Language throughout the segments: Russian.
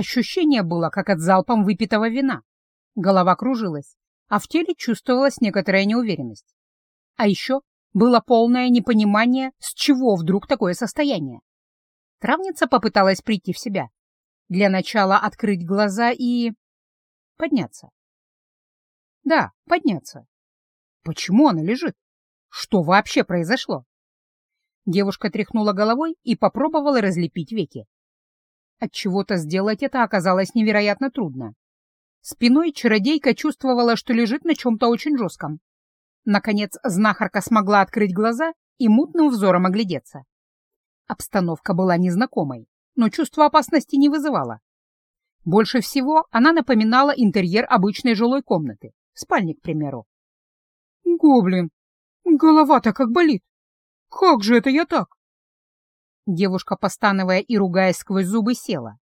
Ощущение было, как от залпом выпитого вина. Голова кружилась, а в теле чувствовалась некоторая неуверенность. А еще было полное непонимание, с чего вдруг такое состояние. Травница попыталась прийти в себя. Для начала открыть глаза и... подняться. Да, подняться. Почему она лежит? Что вообще произошло? Девушка тряхнула головой и попробовала разлепить веки. От чего-то сделать это оказалось невероятно трудно. Спиной чародейка чувствовала, что лежит на чем-то очень жестком. Наконец знахарка смогла открыть глаза и мутным взором оглядеться. Обстановка была незнакомой, но чувство опасности не вызывала. Больше всего она напоминала интерьер обычной жилой комнаты, спальни, к примеру. «Гоблин! Голова-то как болит! Как же это я так?» Девушка, постановая и ругаясь сквозь зубы, села.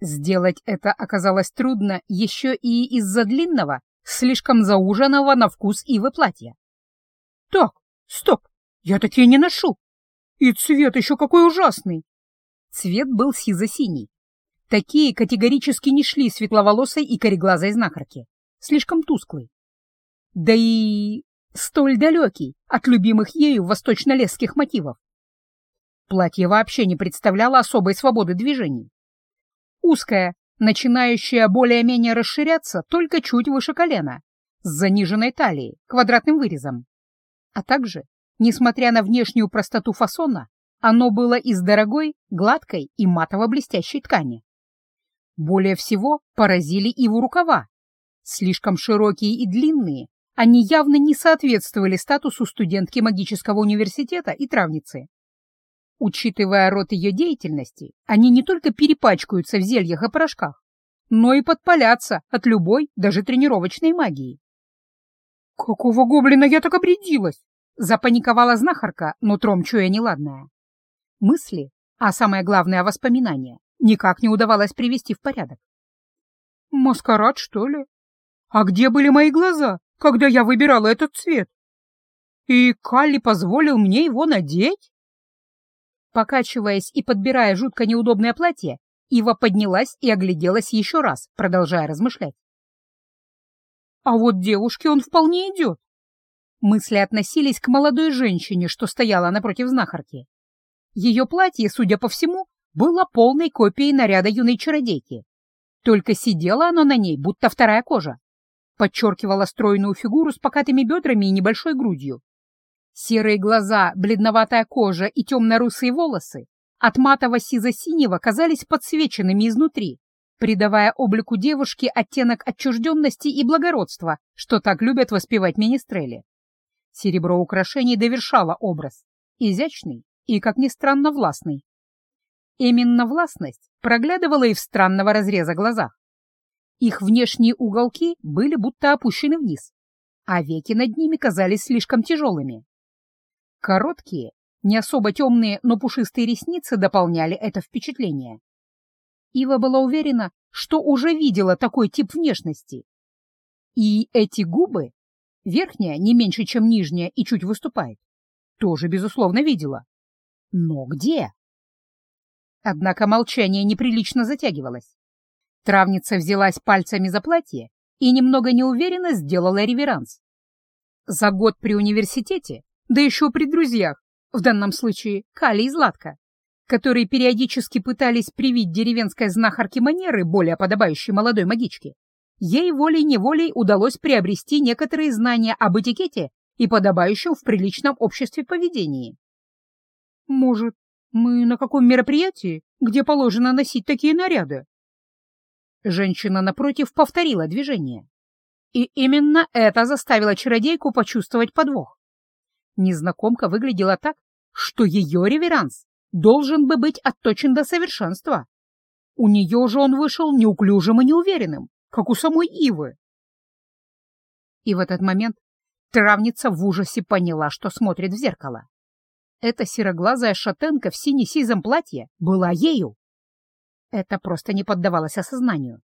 Сделать это оказалось трудно еще и из-за длинного, слишком зауженного на вкус ивы платья. «Так, стоп, я такие не ношу! И цвет еще какой ужасный!» Цвет был сизо-синий. Такие категорически не шли светловолосой и кореглазой знахарке. Слишком тусклый. Да и столь далекий от любимых ею восточно-лесских мотивов. Платье вообще не представляло особой свободы движений. Узкое, начинающее более-менее расширяться только чуть выше колена, с заниженной талией, квадратным вырезом. А также, несмотря на внешнюю простоту фасона, оно было из дорогой, гладкой и матово-блестящей ткани. Более всего поразили его рукава. Слишком широкие и длинные, они явно не соответствовали статусу студентки магического университета и травницы. Учитывая род ее деятельности, они не только перепачкаются в зельях и порошках, но и подпалятся от любой, даже тренировочной магии. «Какого гоблина я так обрядилась?» — запаниковала знахарка, нутром чуя неладное. Мысли, а самое главное — воспоминания, никак не удавалось привести в порядок. «Маскарад, что ли? А где были мои глаза, когда я выбирала этот цвет? И Калли позволил мне его надеть?» Покачиваясь и подбирая жутко неудобное платье, Ива поднялась и огляделась еще раз, продолжая размышлять. «А вот девушке он вполне идет». Мысли относились к молодой женщине, что стояла напротив знахарки. Ее платье, судя по всему, было полной копией наряда юной чародейки. Только сидело оно на ней, будто вторая кожа. Подчеркивала стройную фигуру с покатыми бедрами и небольшой грудью. Серые глаза, бледноватая кожа и темно-русые волосы от матово-сизо-синего казались подсвеченными изнутри, придавая облику девушки оттенок отчужденности и благородства, что так любят воспевать министрели. Серебро украшений довершало образ, изящный и, как ни странно, властный. Именно властность проглядывала и в странного разреза глазах. Их внешние уголки были будто опущены вниз, а веки над ними казались слишком тяжелыми. Короткие, не особо темные, но пушистые ресницы дополняли это впечатление. Ива была уверена, что уже видела такой тип внешности. И эти губы, верхняя не меньше, чем нижняя и чуть выступает, тоже, безусловно, видела. Но где? Однако молчание неприлично затягивалось. Травница взялась пальцами за платье и немного неуверенно сделала реверанс. За год при университете да еще при друзьях, в данном случае Кали и Златка, которые периодически пытались привить деревенской знахарке манеры, более подобающей молодой магичке, ей волей-неволей удалось приобрести некоторые знания об этикете и подобающем в приличном обществе поведении. «Может, мы на каком мероприятии, где положено носить такие наряды?» Женщина напротив повторила движение. И именно это заставило чародейку почувствовать подвох. Незнакомка выглядела так, что ее реверанс должен бы быть отточен до совершенства. У нее же он вышел неуклюжим и неуверенным, как у самой Ивы. И в этот момент травница в ужасе поняла, что смотрит в зеркало. Эта сероглазая шатенка в сине-сизом платье была ею. Это просто не поддавалось осознанию.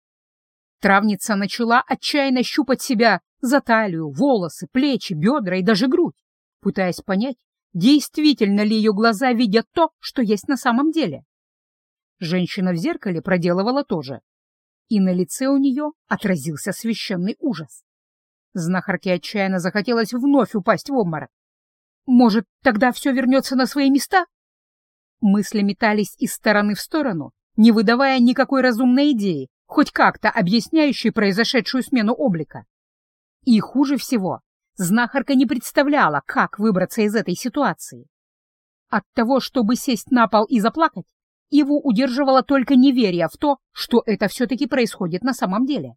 Травница начала отчаянно щупать себя за талию, волосы, плечи, бедра и даже грудь пытаясь понять, действительно ли ее глаза видят то, что есть на самом деле. Женщина в зеркале проделывала то же, и на лице у нее отразился священный ужас. Знахарке отчаянно захотелось вновь упасть в обморок. Может, тогда все вернется на свои места? Мысли метались из стороны в сторону, не выдавая никакой разумной идеи, хоть как-то объясняющей произошедшую смену облика. И хуже всего, знахарка не представляла, как выбраться из этой ситуации. От того, чтобы сесть на пол и заплакать, его удерживало только неверие в то, что это все-таки происходит на самом деле.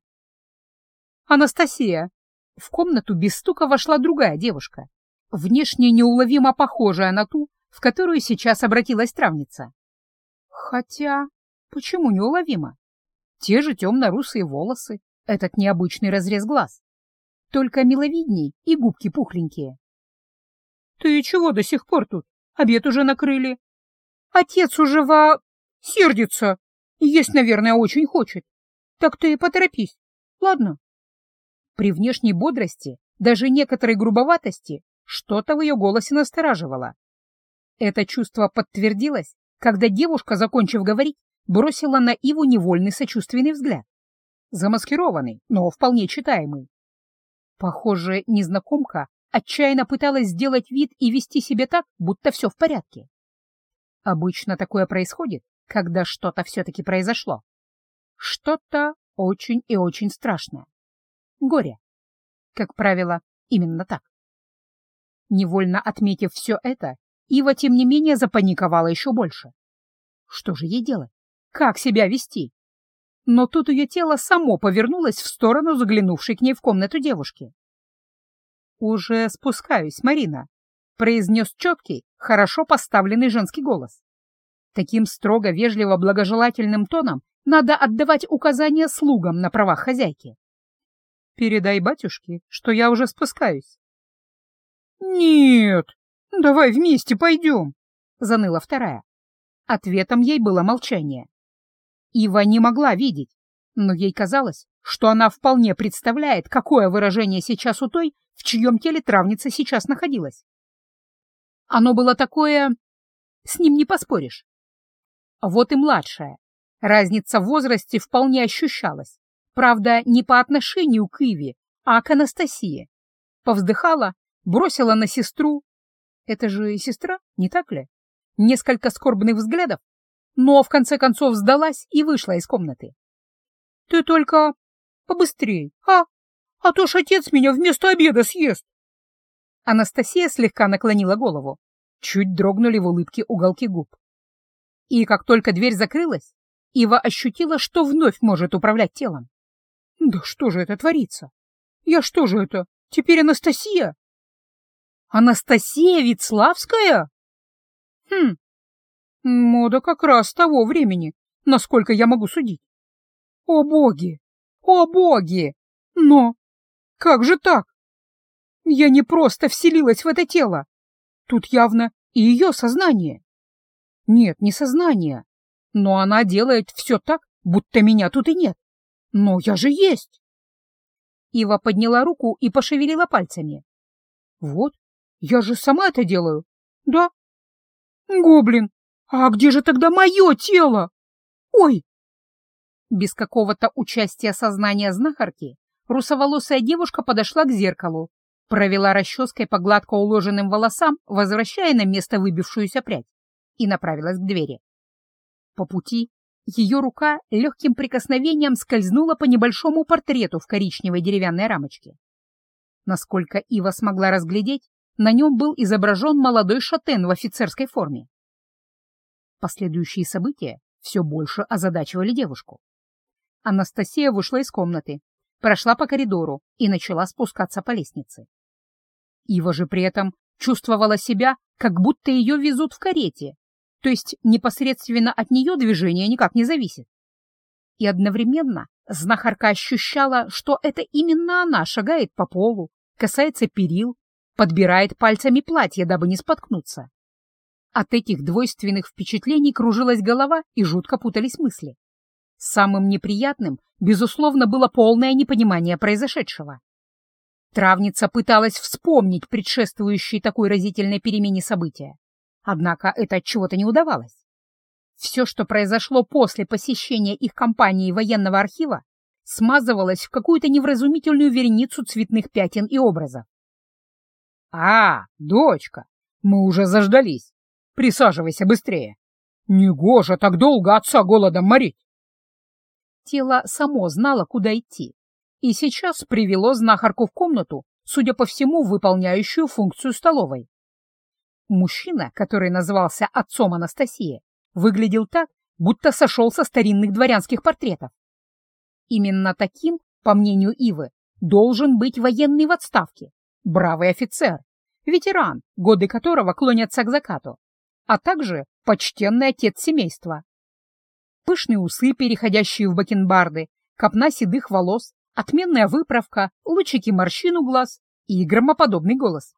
«Анастасия!» В комнату без стука вошла другая девушка, внешне неуловимо похожая на ту, в которую сейчас обратилась травница. Хотя, почему неуловимо? Те же темно-русые волосы, этот необычный разрез глаз. Только миловидней и губки пухленькие. «Ты чего до сих пор тут? Обед уже накрыли. Отец уже во... сердится. Есть, наверное, очень хочет. Так ты поторопись, ладно?» При внешней бодрости, даже некоторой грубоватости, что-то в ее голосе настораживало. Это чувство подтвердилось, когда девушка, закончив говорить, бросила на Иву невольный сочувственный взгляд. Замаскированный, но вполне читаемый. Похоже, незнакомка отчаянно пыталась сделать вид и вести себя так, будто все в порядке. Обычно такое происходит, когда что-то все-таки произошло. Что-то очень и очень страшное. Горе. Как правило, именно так. Невольно отметив все это, Ива, тем не менее, запаниковала еще больше. Что же ей делать? Как себя вести? Но тут ее тело само повернулось в сторону заглянувшей к ней в комнату девушки. «Уже спускаюсь, Марина», — произнес четкий, хорошо поставленный женский голос. Таким строго вежливо-благожелательным тоном надо отдавать указания слугам на правах хозяйки. «Передай батюшке, что я уже спускаюсь». «Нет, давай вместе пойдем», — заныла вторая. Ответом ей было молчание. Ива не могла видеть, но ей казалось, что она вполне представляет, какое выражение сейчас у той, в чьем теле травница сейчас находилась. Оно было такое... С ним не поспоришь. Вот и младшая. Разница в возрасте вполне ощущалась. Правда, не по отношению к Иве, а к Анастасии. Повздыхала, бросила на сестру. Это же сестра, не так ли? Несколько скорбных взглядов, но в конце концов сдалась и вышла из комнаты. Ты только побыстрей, а? А то ж отец меня вместо обеда съест. Анастасия слегка наклонила голову. Чуть дрогнули в улыбке уголки губ. И как только дверь закрылась, Ива ощутила, что вновь может управлять телом. Да что же это творится? Я что же это, теперь Анастасия? Анастасия Вицлавская? Хм, мода как раз того времени, насколько я могу судить. О боги! О боги! Но как же так? Я не просто вселилась в это тело. Тут явно и ее сознание. Нет, не сознание. Но она делает все так, будто меня тут и нет. Но я же есть. Ива подняла руку и пошевелила пальцами. Вот, я же сама это делаю. Да. Гоблин, а где же тогда мое тело? Ой! Без какого-то участия сознания знахарки русоволосая девушка подошла к зеркалу, провела расческой по гладко уложенным волосам, возвращая на место выбившуюся прядь, и направилась к двери. По пути ее рука легким прикосновением скользнула по небольшому портрету в коричневой деревянной рамочке. Насколько Ива смогла разглядеть, на нем был изображен молодой шатен в офицерской форме. Последующие события все больше озадачивали девушку. Анастасия вышла из комнаты, прошла по коридору и начала спускаться по лестнице. Ива же при этом чувствовала себя, как будто ее везут в карете, то есть непосредственно от нее движение никак не зависит. И одновременно знахарка ощущала, что это именно она шагает по полу, касается перил, подбирает пальцами платье, дабы не споткнуться. От этих двойственных впечатлений кружилась голова и жутко путались мысли. Самым неприятным, безусловно, было полное непонимание произошедшего. Травница пыталась вспомнить предшествующие такой разительной перемене события, однако это от чего-то не удавалось. Все, что произошло после посещения их компании военного архива, смазывалось в какую-то невразумительную вереницу цветных пятен и образов. «А, дочка, мы уже заждались. Присаживайся быстрее. Негоже так долго отца голодом морить!» Тело само знало, куда идти, и сейчас привело знахарку в комнату, судя по всему, выполняющую функцию столовой. Мужчина, который назывался отцом Анастасии, выглядел так, будто сошел со старинных дворянских портретов. Именно таким, по мнению Ивы, должен быть военный в отставке, бравый офицер, ветеран, годы которого клонятся к закату, а также почтенный отец семейства. Пышные усы, переходящие в бакенбарды, копна седых волос, отменная выправка, лучики морщин у глаз и громоподобный голос.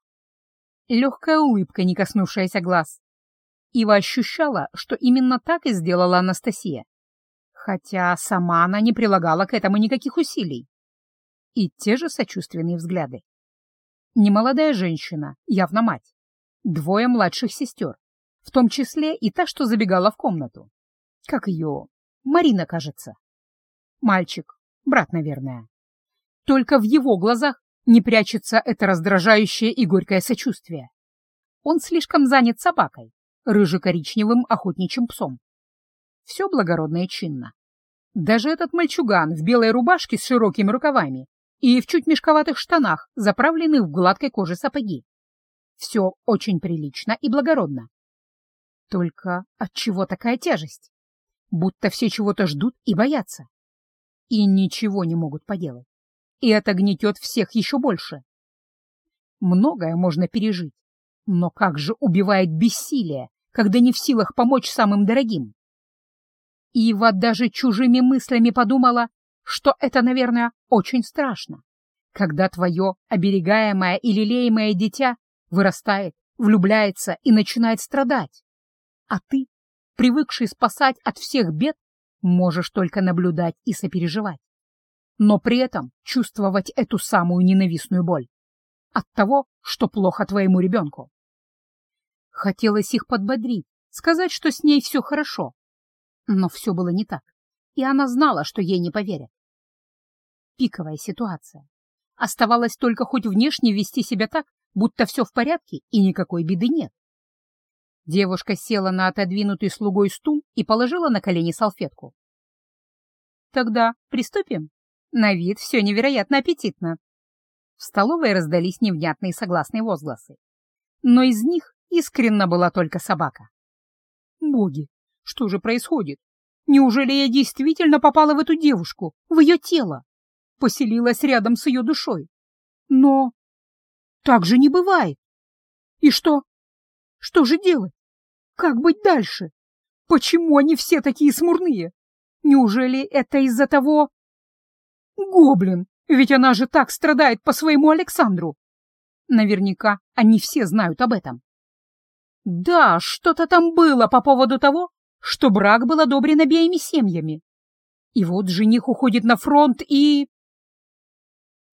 Легкая улыбка, не коснувшаяся глаз. Ива ощущала, что именно так и сделала Анастасия. Хотя сама она не прилагала к этому никаких усилий. И те же сочувственные взгляды. Немолодая женщина, явно мать. Двое младших сестер, в том числе и та, что забегала в комнату. Как ее? Марина, кажется. Мальчик, брат, наверное. Только в его глазах не прячется это раздражающее и горькое сочувствие. Он слишком занят собакой, рыже-коричневым охотничьим псом. Все благородно и чинно. Даже этот мальчуган в белой рубашке с широкими рукавами и в чуть мешковатых штанах, заправленных в гладкой коже сапоги. Все очень прилично и благородно. Только от чего такая тяжесть? Будто все чего-то ждут и боятся. И ничего не могут поделать. И это гнетет всех еще больше. Многое можно пережить, но как же убивает бессилие, когда не в силах помочь самым дорогим. Ива даже чужими мыслями подумала, что это, наверное, очень страшно, когда твое оберегаемое и лелеемое дитя вырастает, влюбляется и начинает страдать, а ты, привыкший спасать от всех бед, можешь только наблюдать и сопереживать, но при этом чувствовать эту самую ненавистную боль от того, что плохо твоему ребенку. Хотелось их подбодрить, сказать, что с ней все хорошо. Но все было не так, и она знала, что ей не поверят. Пиковая ситуация. Оставалось только хоть внешне вести себя так, будто все в порядке и никакой беды нет. Девушка села на отодвинутый слугой стул и положила на колени салфетку. «Тогда приступим. На вид все невероятно аппетитно». В столовой раздались невнятные согласные возгласы. Но из них Искренно была только собака. Боги, что же происходит? Неужели я действительно попала в эту девушку, в ее тело? Поселилась рядом с ее душой. Но так же не бывает. И что? Что же делать? Как быть дальше? Почему они все такие смурные? Неужели это из-за того... Гоблин, ведь она же так страдает по своему Александру. Наверняка они все знают об этом. Да, что-то там было по поводу того, что брак был одобрен обеими семьями. И вот жених уходит на фронт и...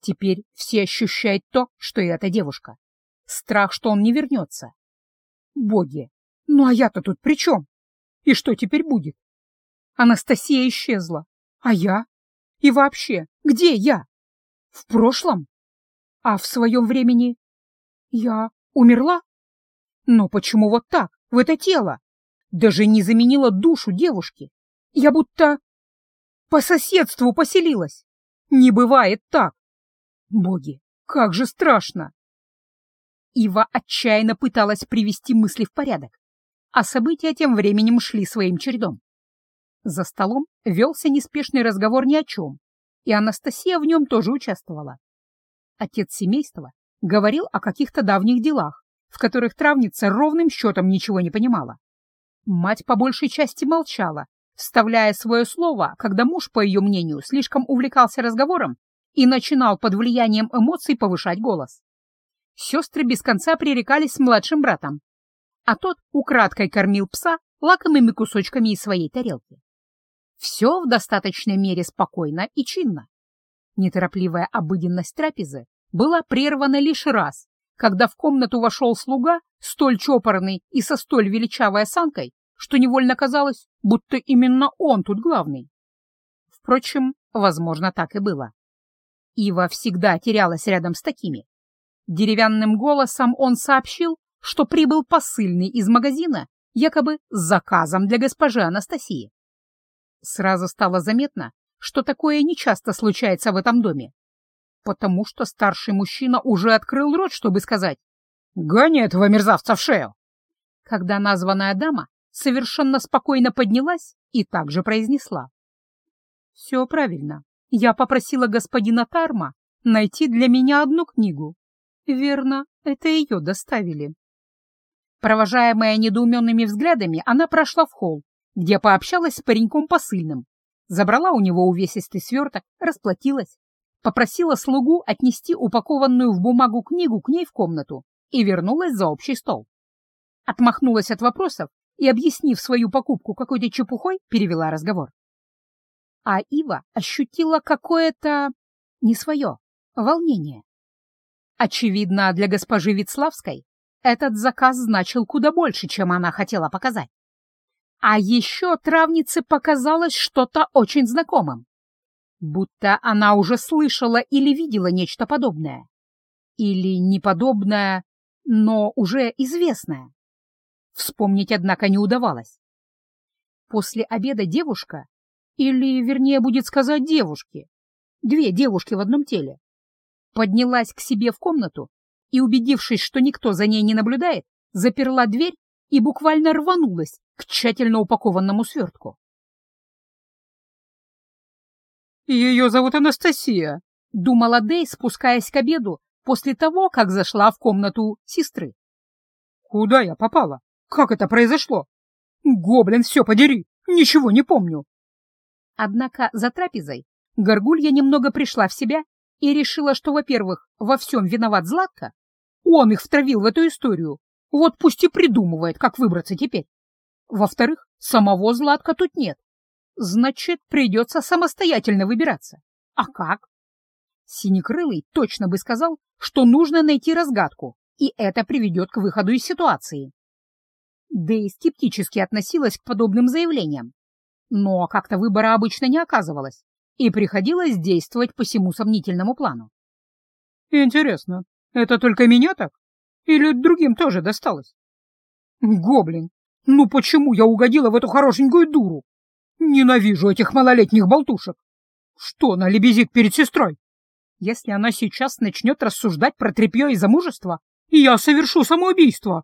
Теперь все ощущают то, что и эта девушка. Страх, что он не вернется. Боги, ну а я-то тут при чем? И что теперь будет? Анастасия исчезла. А я? И вообще, где я? В прошлом? А в своем времени я умерла? Но почему вот так, в это тело? Даже не заменила душу девушки. Я будто по соседству поселилась. Не бывает так. Боги, как же страшно! Ива отчаянно пыталась привести мысли в порядок, а события тем временем шли своим чередом. За столом велся неспешный разговор ни о чем, и Анастасия в нем тоже участвовала. Отец семейства говорил о каких-то давних делах, в которых травница ровным счетом ничего не понимала. Мать по большей части молчала, вставляя свое слово, когда муж, по ее мнению, слишком увлекался разговором и начинал под влиянием эмоций повышать голос. Сестры без конца пререкались с младшим братом, а тот украдкой кормил пса лакомыми кусочками из своей тарелки. Все в достаточной мере спокойно и чинно. Неторопливая обыденность трапезы была прервана лишь раз, когда в комнату вошел слуга, столь чопорный и со столь величавой осанкой, что невольно казалось, будто именно он тут главный. Впрочем, возможно, так и было. Ива всегда терялась рядом с такими. Деревянным голосом он сообщил, что прибыл посыльный из магазина, якобы с заказом для госпожи Анастасии. Сразу стало заметно, что такое нечасто случается в этом доме, потому что старший мужчина уже открыл рот, чтобы сказать «Гони этого мерзавца в шею!» Когда названная дама совершенно спокойно поднялась и также произнесла. «Все правильно. Я попросила господина Тарма найти для меня одну книгу. Верно, это ее доставили». Провожаемая недоуменными взглядами, она прошла в холл, где пообщалась с пареньком посыльным, забрала у него увесистый сверток, расплатилась, попросила слугу отнести упакованную в бумагу книгу к ней в комнату и вернулась за общий стол. Отмахнулась от вопросов и, объяснив свою покупку какой-то чепухой, перевела разговор. А Ива ощутила какое-то... не свое, волнение. Очевидно, для госпожи Вицлавской этот заказ значил куда больше, чем она хотела показать. А еще травнице показалось что-то очень знакомым. Будто она уже слышала или видела нечто подобное. Или неподобное, но уже известное. Вспомнить, однако, не удавалось. После обеда девушка, или, вернее, будет сказать девушки, две девушки в одном теле, поднялась к себе в комнату и, убедившись, что никто за ней не наблюдает, заперла дверь и буквально рванулась к тщательно упакованному свертку. «Ее зовут Анастасия», — думала Дэй, спускаясь к обеду после того, как зашла в комнату сестры. «Куда я попала? Как это произошло? Гоблин, все подери, ничего не помню». Однако за трапезой Горгулья немного пришла в себя и решила, что, во-первых, во всем виноват Златко, он их втравил в эту историю, вот пусть и придумывает, как выбраться теперь. Во-вторых, самого Златка тут нет, значит, придется самостоятельно выбираться. А как? Синекрылый точно бы сказал, что нужно найти разгадку, и это приведет к выходу из ситуации. Да и скептически относилась к подобным заявлениям. Но как-то выбора обычно не оказывалось, и приходилось действовать по всему сомнительному плану. «Интересно, это только меня так? Или другим тоже досталось?» «Гоблин, ну почему я угодила в эту хорошенькую дуру? Ненавижу этих малолетних болтушек. Что она лебезит перед сестрой? Если она сейчас начнет рассуждать про тряпье и замужество, я совершу самоубийство.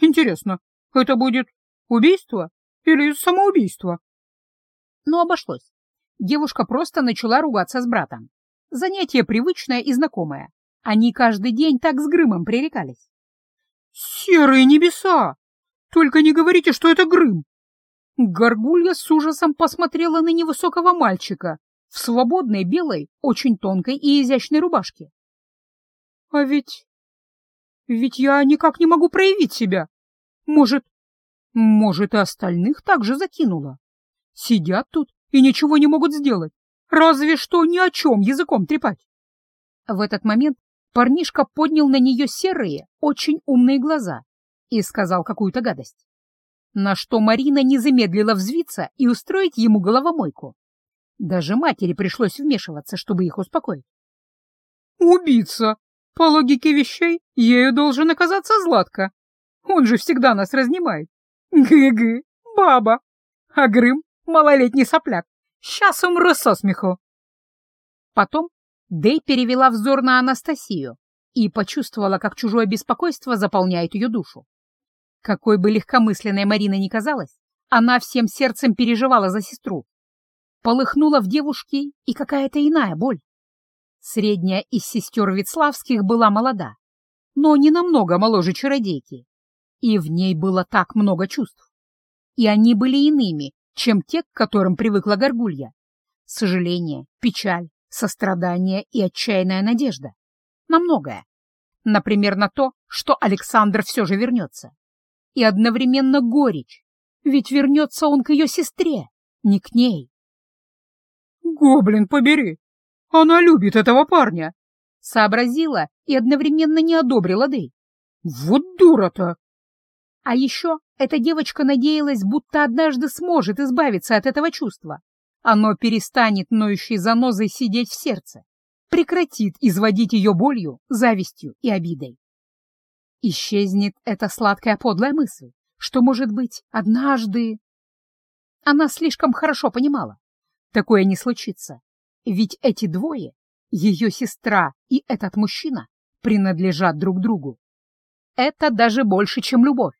Интересно, это будет убийство или самоубийство? Но обошлось. Девушка просто начала ругаться с братом. Занятие привычное и знакомое. Они каждый день так с Грымом пререкались. «Серые небеса! Только не говорите, что это Грым!» Горгулья с ужасом посмотрела на невысокого мальчика в свободной белой, очень тонкой и изящной рубашке. «А ведь... ведь я никак не могу проявить себя. Может, может, и остальных также закинула. Сидят тут и ничего не могут сделать, разве что ни о чем языком трепать». В этот момент парнишка поднял на нее серые, очень умные глаза и сказал какую-то гадость. На что Марина не замедлила взвиться и устроить ему головомойку. Даже матери пришлось вмешиваться, чтобы их успокоить. «Убийца! По логике вещей, ею должен оказаться Златко. Он же всегда нас разнимает. Гы-гы, баба. А Грым — малолетний сопляк. Сейчас умру со смеху». Потом Дэй перевела взор на Анастасию и почувствовала, как чужое беспокойство заполняет ее душу. Какой бы легкомысленной Марина ни казалась, она всем сердцем переживала за сестру. Полыхнула в девушке и какая-то иная боль. Средняя из сестер Вицлавских была молода, но не намного моложе чародейки, и в ней было так много чувств. И они были иными, чем те, к которым привыкла Горгулья. Сожаление, печаль, сострадание и отчаянная надежда. На многое. Например, на то, что Александр все же вернется. И одновременно горечь, ведь вернется он к ее сестре, не к ней. «Гоблин, побери! Она любит этого парня!» Сообразила и одновременно не одобрила Дэй. «Вот дура-то!» А еще Эта девочка надеялась, будто однажды сможет избавиться от этого чувства. Оно перестанет ноющей занозой сидеть в сердце, прекратит изводить ее болью, завистью и обидой. Исчезнет эта сладкая подлая мысль, что, может быть, однажды... Она слишком хорошо понимала. Такое не случится. Ведь эти двое, ее сестра и этот мужчина, принадлежат друг другу. Это даже больше, чем любовь.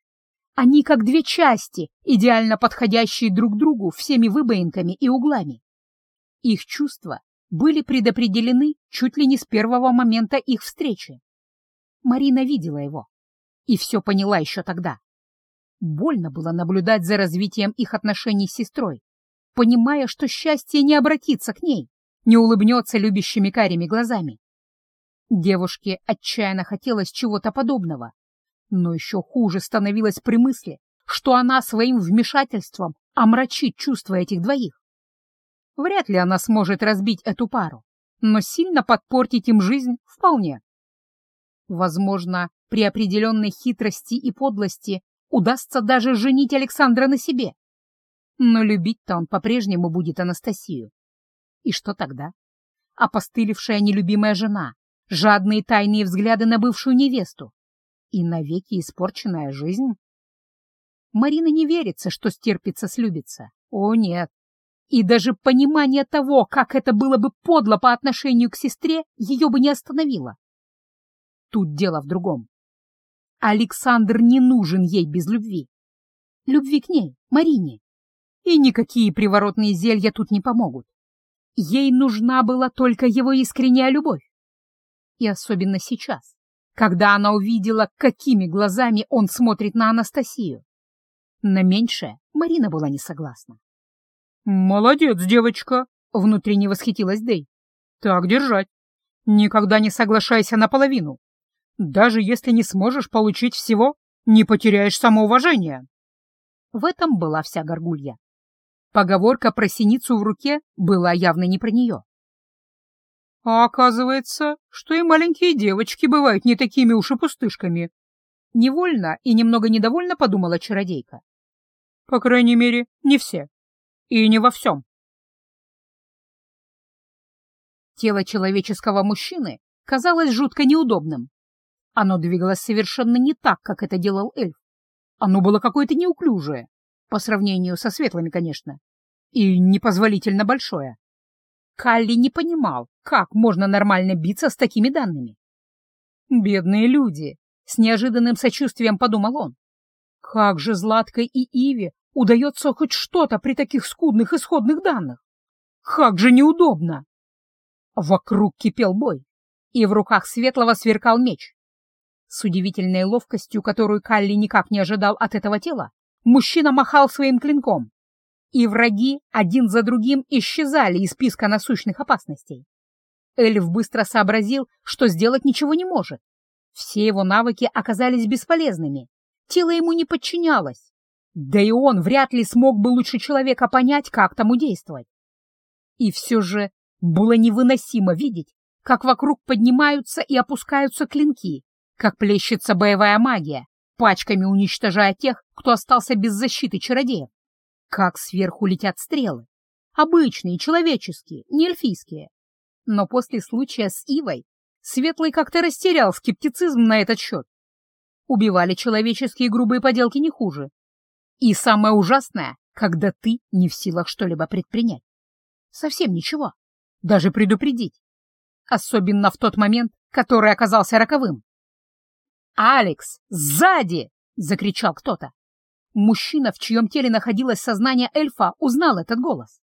Они как две части, идеально подходящие друг другу всеми выбоинками и углами. Их чувства были предопределены чуть ли не с первого момента их встречи. Марина видела его и все поняла еще тогда. Больно было наблюдать за развитием их отношений с сестрой, понимая, что счастье не обратится к ней, не улыбнется любящими карими глазами. Девушке отчаянно хотелось чего-то подобного, но еще хуже становилось при мысли, что она своим вмешательством омрачит чувства этих двоих. Вряд ли она сможет разбить эту пару, но сильно подпортить им жизнь вполне. Возможно, при определенной хитрости и подлости удастся даже женить Александра на себе. Но любить-то он по-прежнему будет Анастасию. И что тогда? Опостылевшая нелюбимая жена, жадные тайные взгляды на бывшую невесту, и навеки испорченная жизнь? Марина не верится, что стерпится-слюбится. О, нет. И даже понимание того, как это было бы подло по отношению к сестре, ее бы не остановило. Тут дело в другом. Александр не нужен ей без любви. Любви к ней, Марине. И никакие приворотные зелья тут не помогут. Ей нужна была только его искренняя любовь. И особенно сейчас когда она увидела, какими глазами он смотрит на Анастасию. На меньшее Марина была не согласна. «Молодец, девочка!» — внутренне восхитилась Дэй. «Так держать. Никогда не соглашайся наполовину. Даже если не сможешь получить всего, не потеряешь самоуважение». В этом была вся горгулья. Поговорка про синицу в руке была явно не про нее. А оказывается, что и маленькие девочки бывают не такими уж и пустышками. Невольно и немного недовольно подумала чародейка. По крайней мере, не все. И не во всем. Тело человеческого мужчины казалось жутко неудобным. Оно двигалось совершенно не так, как это делал эльф. Оно было какое-то неуклюжее, по сравнению со светлыми, конечно, и непозволительно большое. Калли не понимал, как можно нормально биться с такими данными. «Бедные люди!» — с неожиданным сочувствием подумал он. «Как же Златкой и Иве удается хоть что-то при таких скудных исходных данных? Как же неудобно!» Вокруг кипел бой, и в руках Светлого сверкал меч. С удивительной ловкостью, которую Калли никак не ожидал от этого тела, мужчина махал своим клинком и враги один за другим исчезали из списка насущных опасностей. Эльф быстро сообразил, что сделать ничего не может. Все его навыки оказались бесполезными, тело ему не подчинялось. Да и он вряд ли смог бы лучше человека понять, как тому действовать. И все же было невыносимо видеть, как вокруг поднимаются и опускаются клинки, как плещется боевая магия, пачками уничтожая тех, кто остался без защиты чародеев. Как сверху летят стрелы. Обычные, человеческие, не эльфийские. Но после случая с Ивой Светлый как-то растерял скептицизм на этот счет. Убивали человеческие грубые поделки не хуже. И самое ужасное, когда ты не в силах что-либо предпринять. Совсем ничего. Даже предупредить. Особенно в тот момент, который оказался роковым. «Алекс, сзади!» — закричал кто-то. Мужчина, в чьем теле находилось сознание эльфа, узнал этот голос.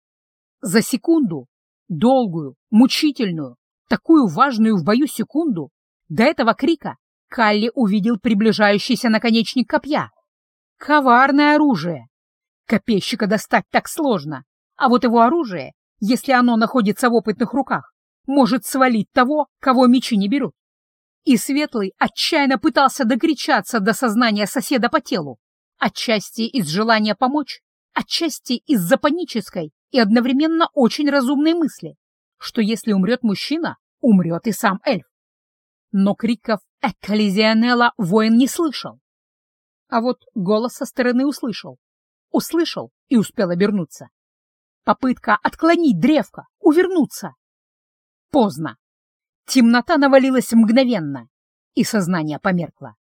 За секунду, долгую, мучительную, такую важную в бою секунду, до этого крика Калли увидел приближающийся наконечник копья. Коварное оружие. Копейщика достать так сложно, а вот его оружие, если оно находится в опытных руках, может свалить того, кого мечи не берут. И Светлый отчаянно пытался докричаться до сознания соседа по телу, Отчасти из желания помочь, отчасти из-за панической и одновременно очень разумной мысли, что если умрет мужчина, умрет и сам эльф. Но криков «Экколизионелла» воин не слышал. А вот голос со стороны услышал. Услышал и успел обернуться. Попытка отклонить древко, увернуться. Поздно. Темнота навалилась мгновенно, и сознание померкло.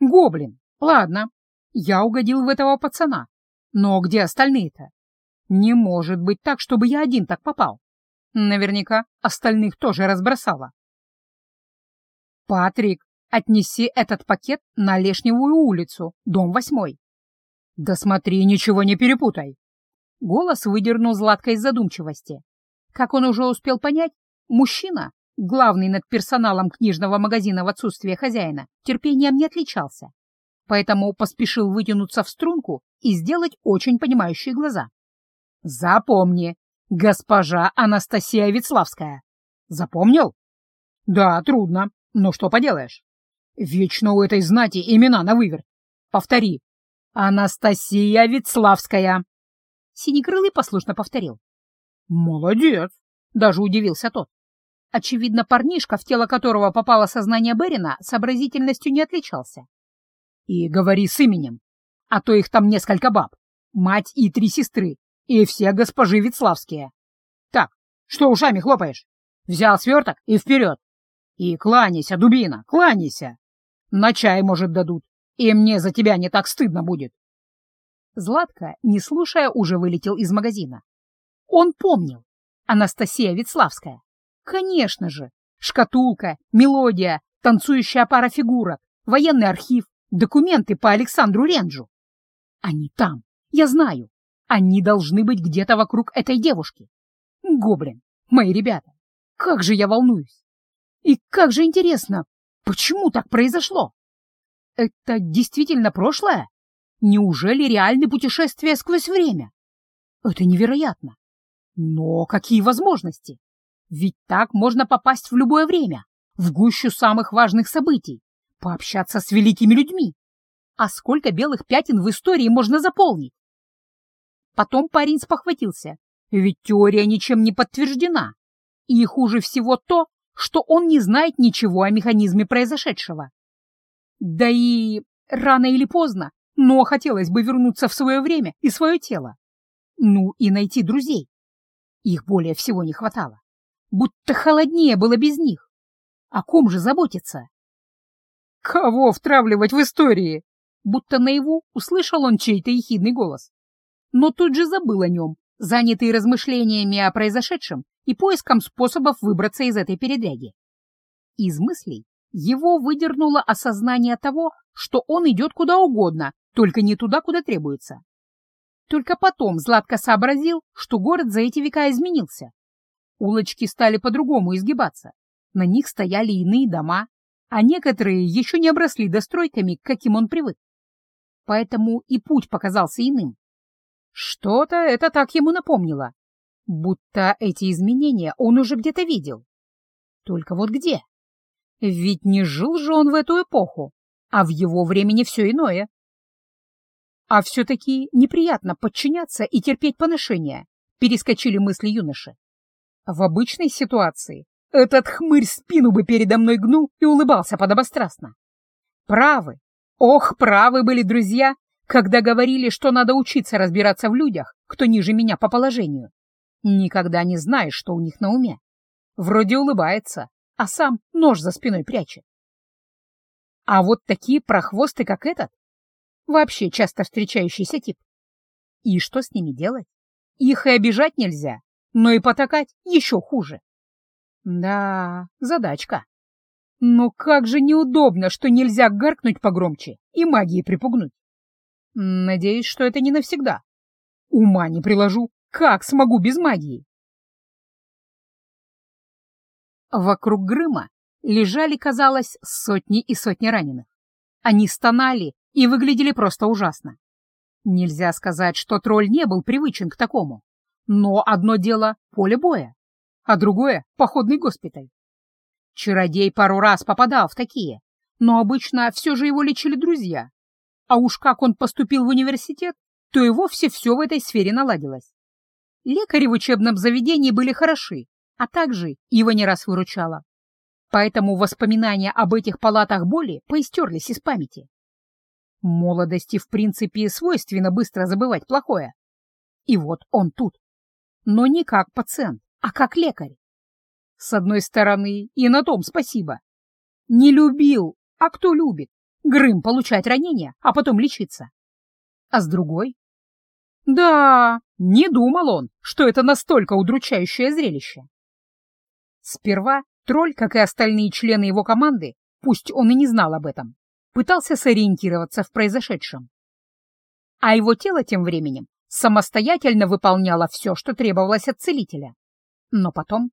Гоблин, ладно, я угодил в этого пацана. Но где остальные-то? Не может быть так, чтобы я один так попал. Наверняка остальных тоже разбросало. «Патрик, отнеси этот пакет на Лешневую улицу, дом восьмой». «Да смотри, ничего не перепутай». Голос выдернул Златка из задумчивости. Как он уже успел понять, мужчина, главный над персоналом книжного магазина в отсутствие хозяина, терпением не отличался. Поэтому поспешил вытянуться в струнку и сделать очень понимающие глаза. «Запомни, госпожа Анастасия Вицлавская. Запомнил?» «Да, трудно, но что поделаешь. Вечно у этой знати имена на выверт. Повтори. Анастасия Вицлавская». Синекрылый послушно повторил. «Молодец!» — даже удивился тот. Очевидно, парнишка, в тело которого попало сознание Берина, сообразительностью не отличался. «И говори с именем, а то их там несколько баб, мать и три сестры, и все госпожи Вицлавские. Так, что ушами хлопаешь? Взял сверток и вперед. И кланяйся, дубина, кланяйся. На чай, может, дадут, и мне за тебя не так стыдно будет. Златка, не слушая, уже вылетел из магазина. Он помнил. Анастасия Вицлавская. Конечно же. Шкатулка, мелодия, танцующая пара фигурок, военный архив, документы по Александру Ренджу. Они там, я знаю. Они должны быть где-то вокруг этой девушки. Гоблин, мои ребята, как же я волнуюсь. И как же интересно, почему так произошло? Это действительно прошлое? Неужели реальны путешествия сквозь время? Это невероятно. Но какие возможности? Ведь так можно попасть в любое время, в гущу самых важных событий, пообщаться с великими людьми. А сколько белых пятен в истории можно заполнить? Потом парень спохватился, ведь теория ничем не подтверждена. И хуже всего то, что он не знает ничего о механизме произошедшего. Да и рано или поздно, но хотелось бы вернуться в свое время и свое тело. Ну и найти друзей. Их более всего не хватало. Будто холоднее было без них. О ком же заботиться? Кого втравливать в истории? Будто наяву услышал он чей-то ехидный голос но тут же забыл о нем, занятый размышлениями о произошедшем и поиском способов выбраться из этой передряги. Из мыслей его выдернуло осознание того, что он идет куда угодно, только не туда, куда требуется. Только потом Златко сообразил, что город за эти века изменился. Улочки стали по-другому изгибаться, на них стояли иные дома, а некоторые еще не обросли достройками, к каким он привык. Поэтому и путь показался иным. Что-то это так ему напомнило, будто эти изменения он уже где-то видел. Только вот где? Ведь не жил же он в эту эпоху, а в его времени все иное. А все-таки неприятно подчиняться и терпеть поношения, перескочили мысли юноши. В обычной ситуации этот хмырь спину бы передо мной гнул и улыбался подобострастно. Правы, ох, правы были друзья, когда говорили, что надо учиться разбираться в людях, кто ниже меня по положению. Никогда не знаешь, что у них на уме. Вроде улыбается, а сам нож за спиной прячет. А вот такие прохвосты, как этот, вообще часто встречающийся тип. И что с ними делать? Их и обижать нельзя, но и потакать еще хуже. Да, задачка. Но как же неудобно, что нельзя гаркнуть погромче и магии припугнуть. Надеюсь, что это не навсегда. Ума не приложу. Как смогу без магии? Вокруг Грыма лежали, казалось, сотни и сотни раненых. Они стонали и выглядели просто ужасно. Нельзя сказать, что тролль не был привычен к такому. Но одно дело — поле боя, а другое — походный госпиталь. Чародей пару раз попадал в такие, но обычно все же его лечили друзья, а уж как он поступил в университет, то и вовсе все в этой сфере наладилось. Лекари в учебном заведении были хороши, а также Ива не раз выручала. поэтому воспоминания об этих палатах боли поистерлись из памяти. Молодости, в принципе, свойственно быстро забывать плохое. И вот он тут. Но не как пациент, а как лекарь. С одной стороны, и на том спасибо. Не любил, а кто любит? Грым получать ранения, а потом лечиться. А с другой? Да, не думал он, что это настолько удручающее зрелище. Сперва тролль, как и остальные члены его команды, пусть он и не знал об этом, пытался сориентироваться в произошедшем. А его тело тем временем самостоятельно выполняло все, что требовалось от целителя. Но потом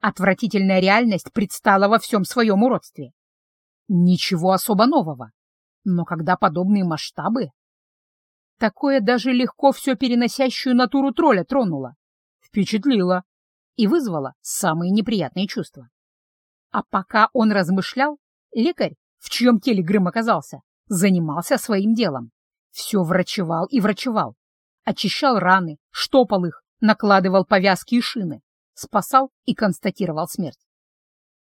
отвратительная реальность предстала во всем своем уродстве. Ничего особо нового. Но когда подобные масштабы... Такое даже легко все переносящую натуру тролля тронуло, впечатлило и вызвало самые неприятные чувства. А пока он размышлял, лекарь в чьем теле Грым оказался, занимался своим делом. Все врачевал и врачевал. Очищал раны, штопал их, накладывал повязки и шины, спасал и констатировал смерть.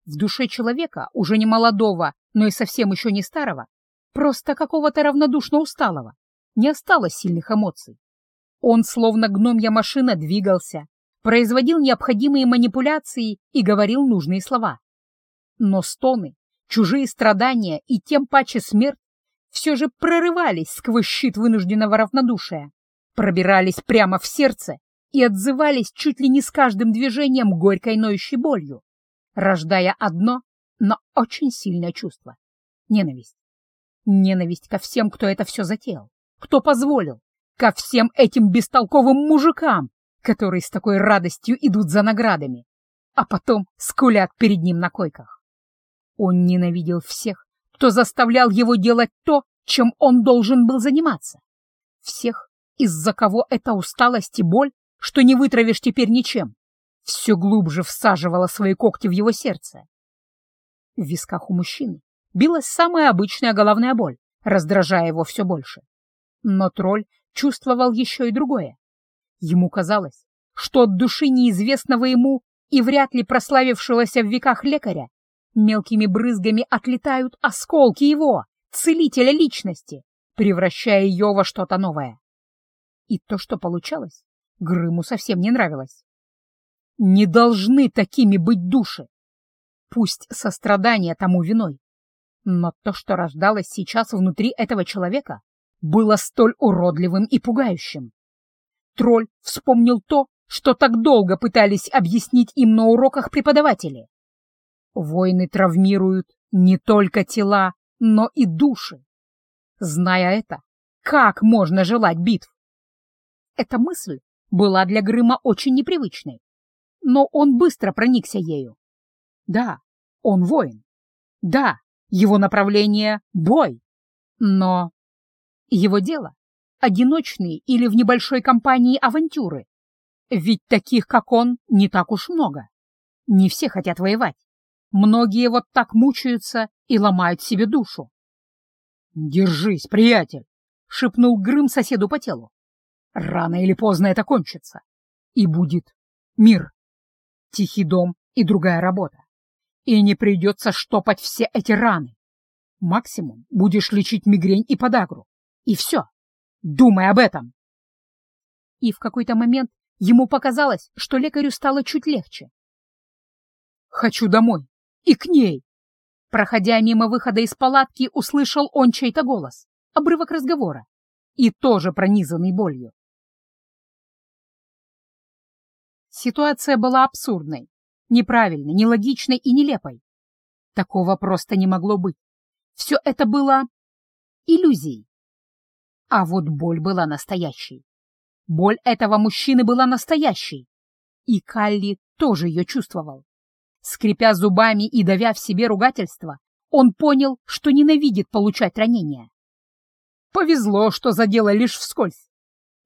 В душе человека, уже не молодого, но и совсем еще не старого, просто какого-то равнодушно усталого, не осталось сильных эмоций. Он, словно гномья машина, двигался, производил необходимые манипуляции и говорил нужные слова. Но стоны, чужие страдания и тем паче смерть все же прорывались сквозь щит вынужденного равнодушия, пробирались прямо в сердце и отзывались чуть ли не с каждым движением горькой ноющей болью, рождая одно, но очень сильное чувство — ненависть. Ненависть ко всем, кто это все затеял, кто позволил, ко всем этим бестолковым мужикам, которые с такой радостью идут за наградами, а потом скулят перед ним на койках. Он ненавидел всех, кто заставлял его делать то, чем он должен был заниматься. Всех, из-за кого эта усталость и боль, что не вытравишь теперь ничем, все глубже всаживала свои когти в его сердце. В висках у мужчины билась самая обычная головная боль, раздражая его все больше. Но тролль чувствовал еще и другое. Ему казалось, что от души неизвестного ему и вряд ли прославившегося в веках лекаря Мелкими брызгами отлетают осколки его, целителя личности, превращая ее во что-то новое. И то, что получалось, Грыму совсем не нравилось. Не должны такими быть души. Пусть сострадание тому виной, но то, что рождалось сейчас внутри этого человека, было столь уродливым и пугающим. Тролль вспомнил то, что так долго пытались объяснить им на уроках преподаватели. Войны травмируют не только тела, но и души. Зная это, как можно желать битв? Эта мысль была для Грыма очень непривычной, но он быстро проникся ею. Да, он воин. Да, его направление — бой. Но его дело — одиночные или в небольшой компании авантюры. Ведь таких, как он, не так уж много. Не все хотят воевать. Многие вот так мучаются и ломают себе душу. «Держись, приятель!» — шепнул Грым соседу по телу. «Рано или поздно это кончится. И будет мир, тихий дом и другая работа. И не придется штопать все эти раны. Максимум будешь лечить мигрень и подагру. И все. Думай об этом!» И в какой-то момент ему показалось, что лекарю стало чуть легче. «Хочу домой», и к ней. Проходя мимо выхода из палатки, услышал он чей-то голос, обрывок разговора, и тоже пронизанный болью. Ситуация была абсурдной, неправильной, нелогичной и нелепой. Такого просто не могло быть. Все это было иллюзией. А вот боль была настоящей. Боль этого мужчины была настоящей. И Калли тоже ее чувствовал. Скрипя зубами и давя в себе ругательство, он понял, что ненавидит получать ранения. Повезло, что задело лишь вскользь.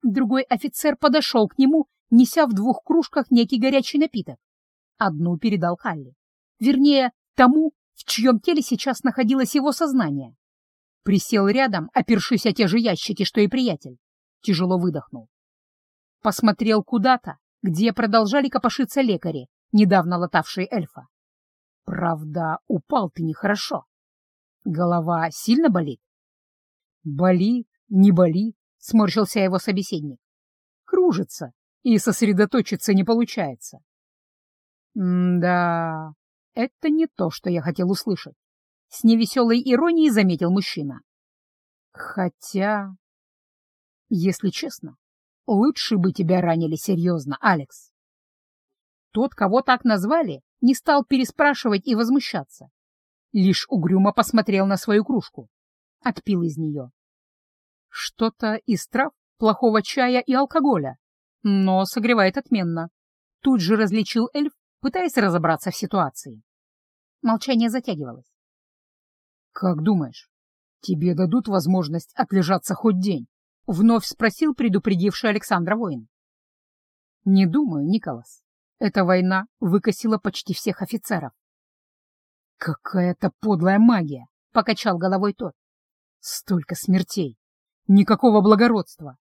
Другой офицер подошел к нему, неся в двух кружках некий горячий напиток. Одну передал Халли. Вернее, тому, в чьем теле сейчас находилось его сознание. Присел рядом, опершись о те же ящики, что и приятель. Тяжело выдохнул. Посмотрел куда-то, где продолжали копошиться лекари, недавно латавшие эльфа. Правда, упал ты нехорошо. Голова сильно болит? Болит, не болит, сморщился его собеседник. Кружится, и сосредоточиться не получается. «Да, это не то, что я хотел услышать», — с невеселой иронией заметил мужчина. «Хотя, если честно, лучше бы тебя ранили серьезно, Алекс». Тот, кого так назвали, не стал переспрашивать и возмущаться. Лишь угрюмо посмотрел на свою кружку. Отпил из нее. Что-то из трав, плохого чая и алкоголя, но согревает отменно. Тут же различил эльф, пытаясь разобраться в ситуации. Молчание затягивалось. «Как думаешь, тебе дадут возможность отлежаться хоть день?» — вновь спросил предупредивший Александра воин. «Не думаю, Николас. Эта война выкосила почти всех офицеров». «Какая-то подлая магия!» — покачал головой тот. «Столько смертей! Никакого благородства!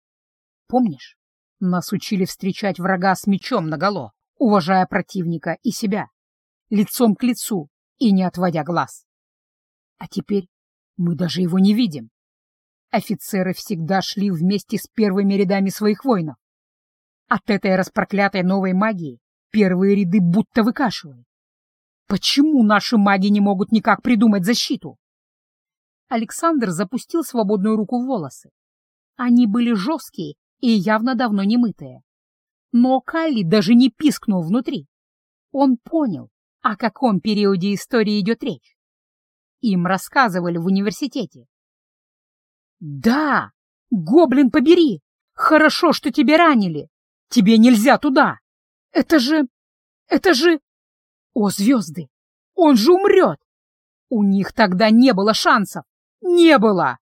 Помнишь, нас учили встречать врага с мечом наголо, уважая противника и себя, лицом к лицу и не отводя глаз. А теперь мы даже его не видим. Офицеры всегда шли вместе с первыми рядами своих воинов. От этой распроклятой новой магии первые ряды будто выкашивают. Почему наши маги не могут никак придумать защиту? Александр запустил свободную руку в волосы. Они были жесткие и явно давно не мытые. Но Калли даже не пискнул внутри. Он понял, о каком периоде истории идет речь. Им рассказывали в университете. «Да! Гоблин побери! Хорошо, что тебя ранили! Тебе нельзя туда! Это же... это же... О, звезды! Он же умрет! У них тогда не было шансов! Не было!»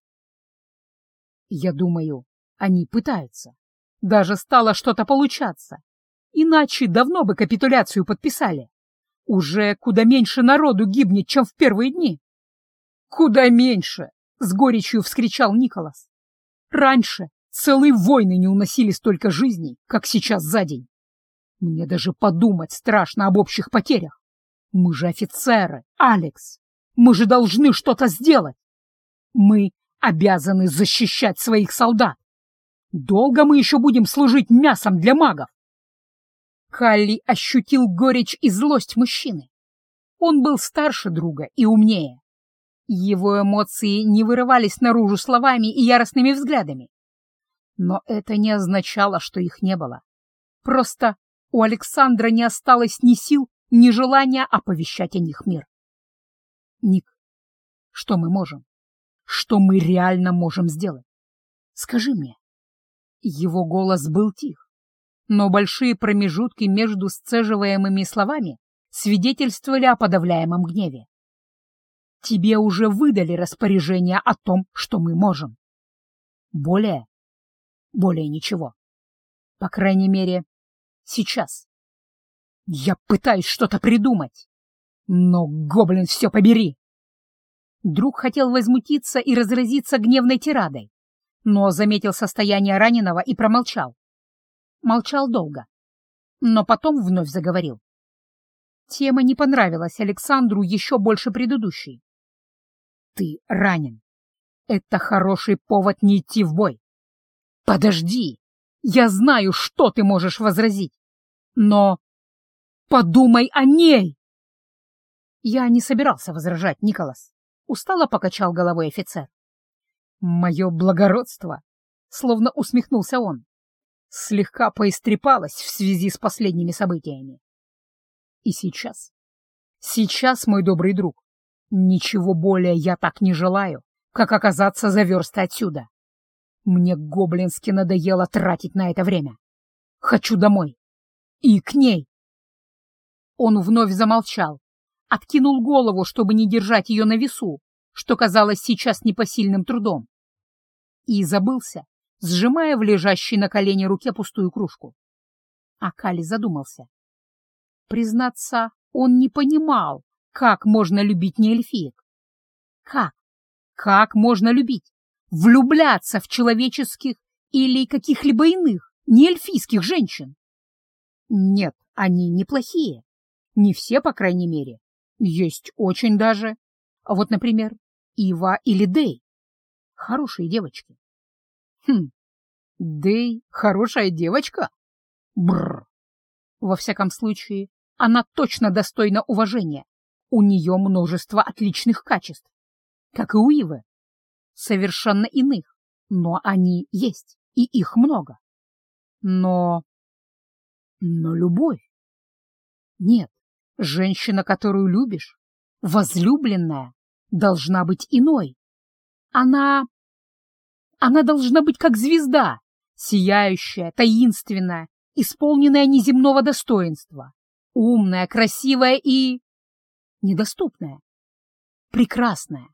Я думаю, они пытаются. Даже стало что-то получаться. Иначе давно бы капитуляцию подписали. Уже куда меньше народу гибнет, чем в первые дни. Куда меньше, с горечью вскричал Николас. Раньше целые войны не уносили столько жизней, как сейчас за день. Мне даже подумать страшно об общих потерях. Мы же офицеры, Алекс. Мы же должны что-то сделать. Мы обязаны защищать своих солдат. Долго мы еще будем служить мясом для магов? Калли ощутил горечь и злость мужчины. Он был старше друга и умнее. Его эмоции не вырывались наружу словами и яростными взглядами. Но это не означало, что их не было. Просто у Александра не осталось ни сил, ни желания оповещать о них мир. Ник, что мы можем? Что мы реально можем сделать? Скажи мне. Его голос был тих, но большие промежутки между сцеживаемыми словами свидетельствовали о подавляемом гневе. Тебе уже выдали распоряжение о том, что мы можем. Более? Более ничего. По крайней мере, сейчас. Я пытаюсь что-то придумать. Но, гоблин, все побери! Друг хотел возмутиться и разразиться гневной тирадой, но заметил состояние раненого и промолчал. Молчал долго, но потом вновь заговорил. Тема не понравилась Александру еще больше предыдущей. «Ты ранен. Это хороший повод не идти в бой. Подожди, я знаю, что ты можешь возразить, но подумай о ней!» Я не собирался возражать, Николас. Устало покачал головой офицер. Мое благородство, словно усмехнулся он, слегка поистрепалось в связи с последними событиями. И сейчас, сейчас, мой добрый друг, ничего более я так не желаю, как оказаться за отсюда. Мне гоблински надоело тратить на это время. Хочу домой. И к ней. Он вновь замолчал, откинул голову, чтобы не держать ее на весу, что казалось сейчас непосильным трудом и забылся, сжимая в лежащей на колене руке пустую кружку. А Кали задумался. Признаться, он не понимал, как можно любить неэльфиек. Как? Как можно любить? Влюбляться в человеческих или каких-либо иных, неэльфийских женщин? Нет, они неплохие. Не все, по крайней мере. Есть очень даже. Вот, например, Ива или Дэй. Хорошие девочки. Хм, Дэй — хорошая девочка? Бррр. Во всяком случае, она точно достойна уважения. У нее множество отличных качеств. Как и у Ивы. Совершенно иных, но они есть, и их много. Но... Но любовь. Нет, женщина, которую любишь, возлюбленная, должна быть иной. Она... Она должна быть как звезда, сияющая, таинственная, исполненная неземного достоинства, умная, красивая и... недоступная, прекрасная,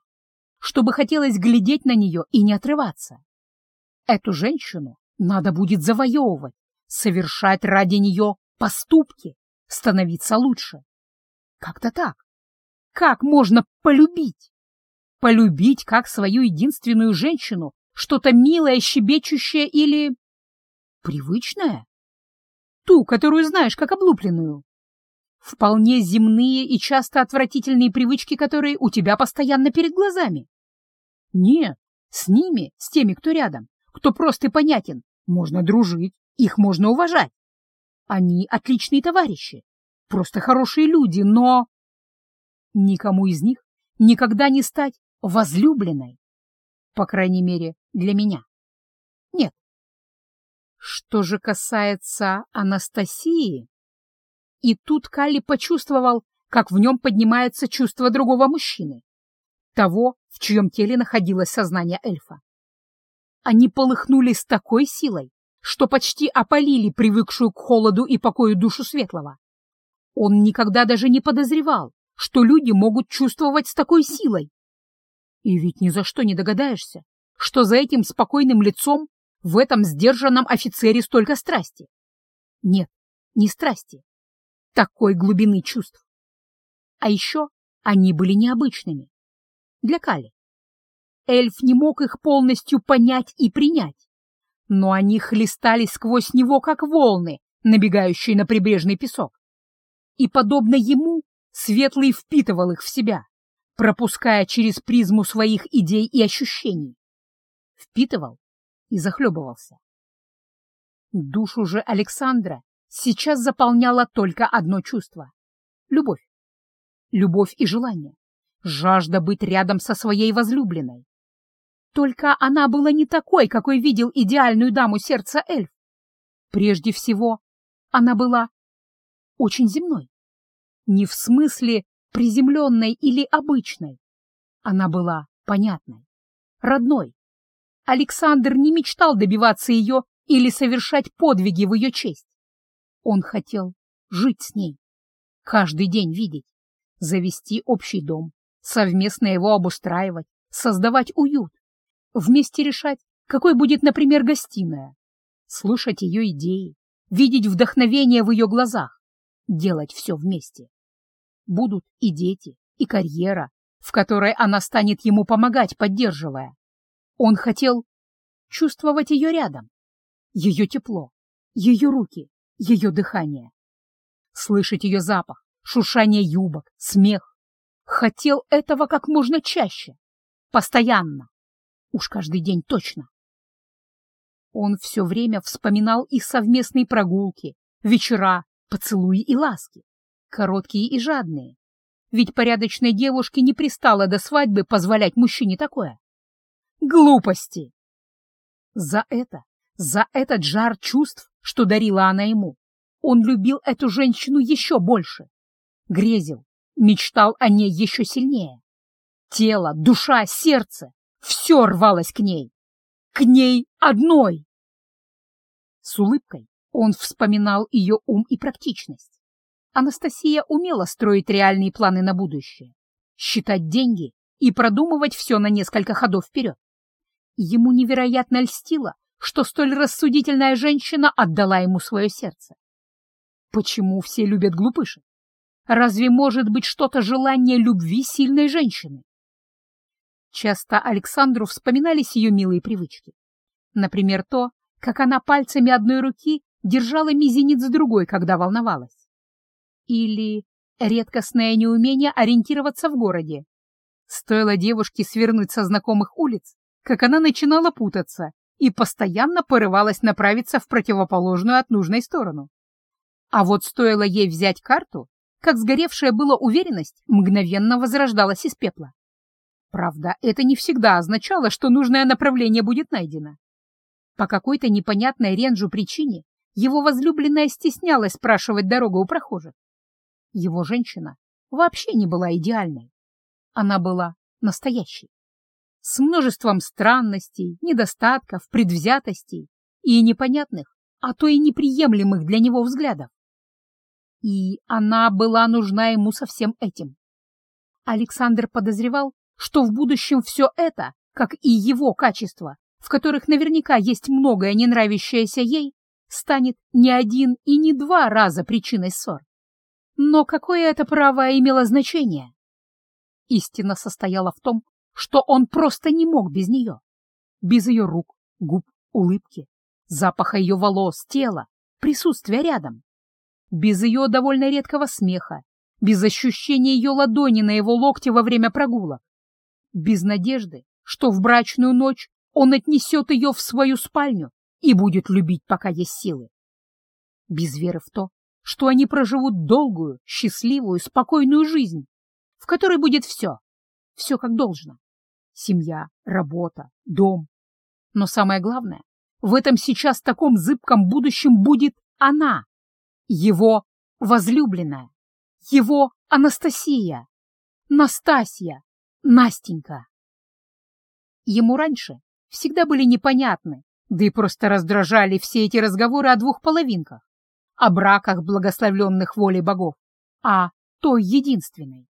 чтобы хотелось глядеть на нее и не отрываться. Эту женщину надо будет завоевывать, совершать ради нее поступки, становиться лучше. Как-то так. Как можно полюбить? Полюбить как свою единственную женщину что-то милое, щебечущее или... привычное? Ту, которую знаешь, как облупленную. Вполне земные и часто отвратительные привычки, которые у тебя постоянно перед глазами. Нет, с ними, с теми, кто рядом, кто прост и понятен, можно дружить, их можно уважать. Они отличные товарищи, просто хорошие люди, но... Никому из них никогда не стать возлюбленной. По крайней мере, для меня. Нет. Что же касается Анастасии... И тут Калли почувствовал, как в нем поднимается чувство другого мужчины, того, в чьем теле находилось сознание эльфа. Они полыхнули с такой силой, что почти опалили привыкшую к холоду и покою душу Светлого. Он никогда даже не подозревал, что люди могут чувствовать с такой силой. И ведь ни за что не догадаешься, что за этим спокойным лицом в этом сдержанном офицере столько страсти. Нет, не страсти, такой глубины чувств. А еще они были необычными. Для Кали. Эльф не мог их полностью понять и принять, но они хлестали сквозь него, как волны, набегающие на прибрежный песок. И, подобно ему, Светлый впитывал их в себя, пропуская через призму своих идей и ощущений. Впитывал и захлебывался. Душу же Александра сейчас заполняло только одно чувство — любовь. Любовь и желание, жажда быть рядом со своей возлюбленной. Только она была не такой, какой видел идеальную даму сердца эльф. Прежде всего, она была очень земной. Не в смысле приземленной или обычной. Она была понятной, родной. Александр не мечтал добиваться ее или совершать подвиги в ее честь. Он хотел жить с ней, каждый день видеть, завести общий дом, совместно его обустраивать, создавать уют, вместе решать, какой будет, например, гостиная, слушать ее идеи, видеть вдохновение в ее глазах, делать все вместе. Будут и дети, и карьера, в которой она станет ему помогать, поддерживая. Он хотел чувствовать ее рядом, ее тепло, ее руки, ее дыхание. Слышать ее запах, шуршание юбок, смех. Хотел этого как можно чаще, постоянно, уж каждый день точно. Он все время вспоминал их совместные прогулки, вечера, поцелуи и ласки, короткие и жадные. Ведь порядочной девушке не пристало до свадьбы позволять мужчине такое. Глупости! За это, за этот жар чувств что дарила она ему. Он любил эту женщину еще больше. Грезил, мечтал о ней еще сильнее. Тело, душа, сердце — все рвалось к ней. К ней одной. С улыбкой он вспоминал ее ум и практичность. Анастасия умела строить реальные планы на будущее, считать деньги и продумывать все на несколько ходов вперед. Ему невероятно льстило, что столь рассудительная женщина отдала ему свое сердце. Почему все любят глупышек? Разве может быть что-то желание любви сильной женщины? Часто Александру вспоминались ее милые привычки. Например, то, как она пальцами одной руки держала мизинец другой, когда волновалась. Или редкостное неумение ориентироваться в городе. Стоило девушке свернуть со знакомых улиц, как она начинала путаться и постоянно порывалась направиться в противоположную от нужной сторону. А вот стоило ей взять карту, как сгоревшая была уверенность мгновенно возрождалась из пепла. Правда, это не всегда означало, что нужное направление будет найдено. По какой-то непонятной Ренжу причине его возлюбленная стеснялась спрашивать дорогу у прохожих. Его женщина вообще не была идеальной. Она была настоящей. С множеством странностей, недостатков, предвзятостей и непонятных, а то и неприемлемых для него взглядов. И она была нужна ему со всем этим. Александр подозревал, что в будущем все это, как и его качества, в которых наверняка есть многое не нравящееся ей, станет не один и не два раза причиной ссор. Но какое это право имело значение? Истина состояла в том, что он просто не мог без нее. Без ее рук, губ, улыбки, запаха ее волос, тела, присутствия рядом. Без ее довольно редкого смеха, без ощущения ее ладони на его локте во время прогулок. Без надежды, что в брачную ночь он отнесет ее в свою спальню и будет любить, пока есть силы. Без веры в то, что они проживут долгую, счастливую, спокойную жизнь, в которой будет все, все как должно. Семья, работа, дом. Но самое главное, в этом сейчас таком зыбком будущем будет она, его возлюбленная, его Анастасия, Настасья, Настенька. Ему раньше всегда были непонятны да и просто раздражали все эти разговоры о двух половинках, о браках, благословленных волей богов, а той единственной.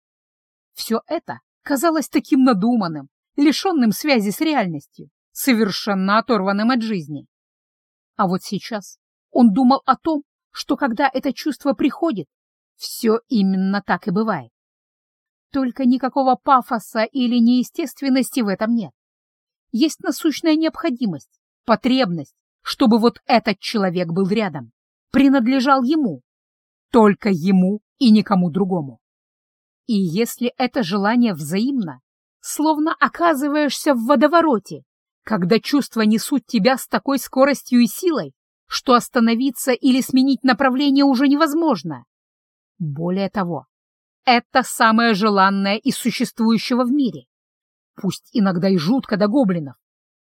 Все это казалось таким надуманным, лишенным связи с реальностью, совершенно оторванным от жизни. А вот сейчас он думал о том, что когда это чувство приходит, все именно так и бывает. Только никакого пафоса или неестественности в этом нет. Есть насущная необходимость, потребность, чтобы вот этот человек был рядом, принадлежал ему, только ему и никому другому. И если это желание взаимно, словно оказываешься в водовороте, когда чувства несут тебя с такой скоростью и силой, что остановиться или сменить направление уже невозможно. Более того, это самое желанное из существующего в мире. Пусть иногда и жутко до гоблинов,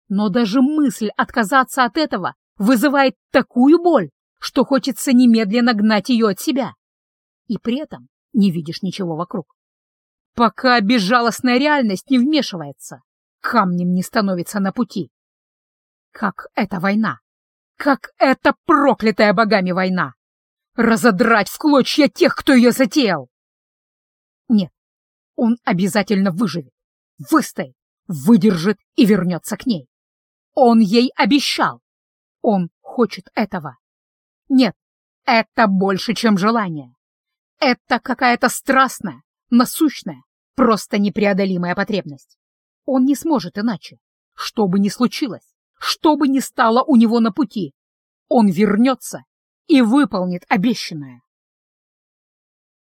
но даже мысль отказаться от этого вызывает такую боль, что хочется немедленно гнать ее от себя. И при этом не видишь ничего вокруг. Пока безжалостная реальность не вмешивается, камнем не становится на пути. Как эта война! Как эта проклятая богами война! Разодрать в клочья тех, кто ее затеял! Нет, он обязательно выживет, выстоит, выдержит и вернется к ней. Он ей обещал. Он хочет этого. Нет, это больше, чем желание. Это какая-то страстная, насущная, просто непреодолимая потребность. Он не сможет иначе. Что бы ни случилось, что бы ни стало у него на пути, он вернется и выполнит обещанное.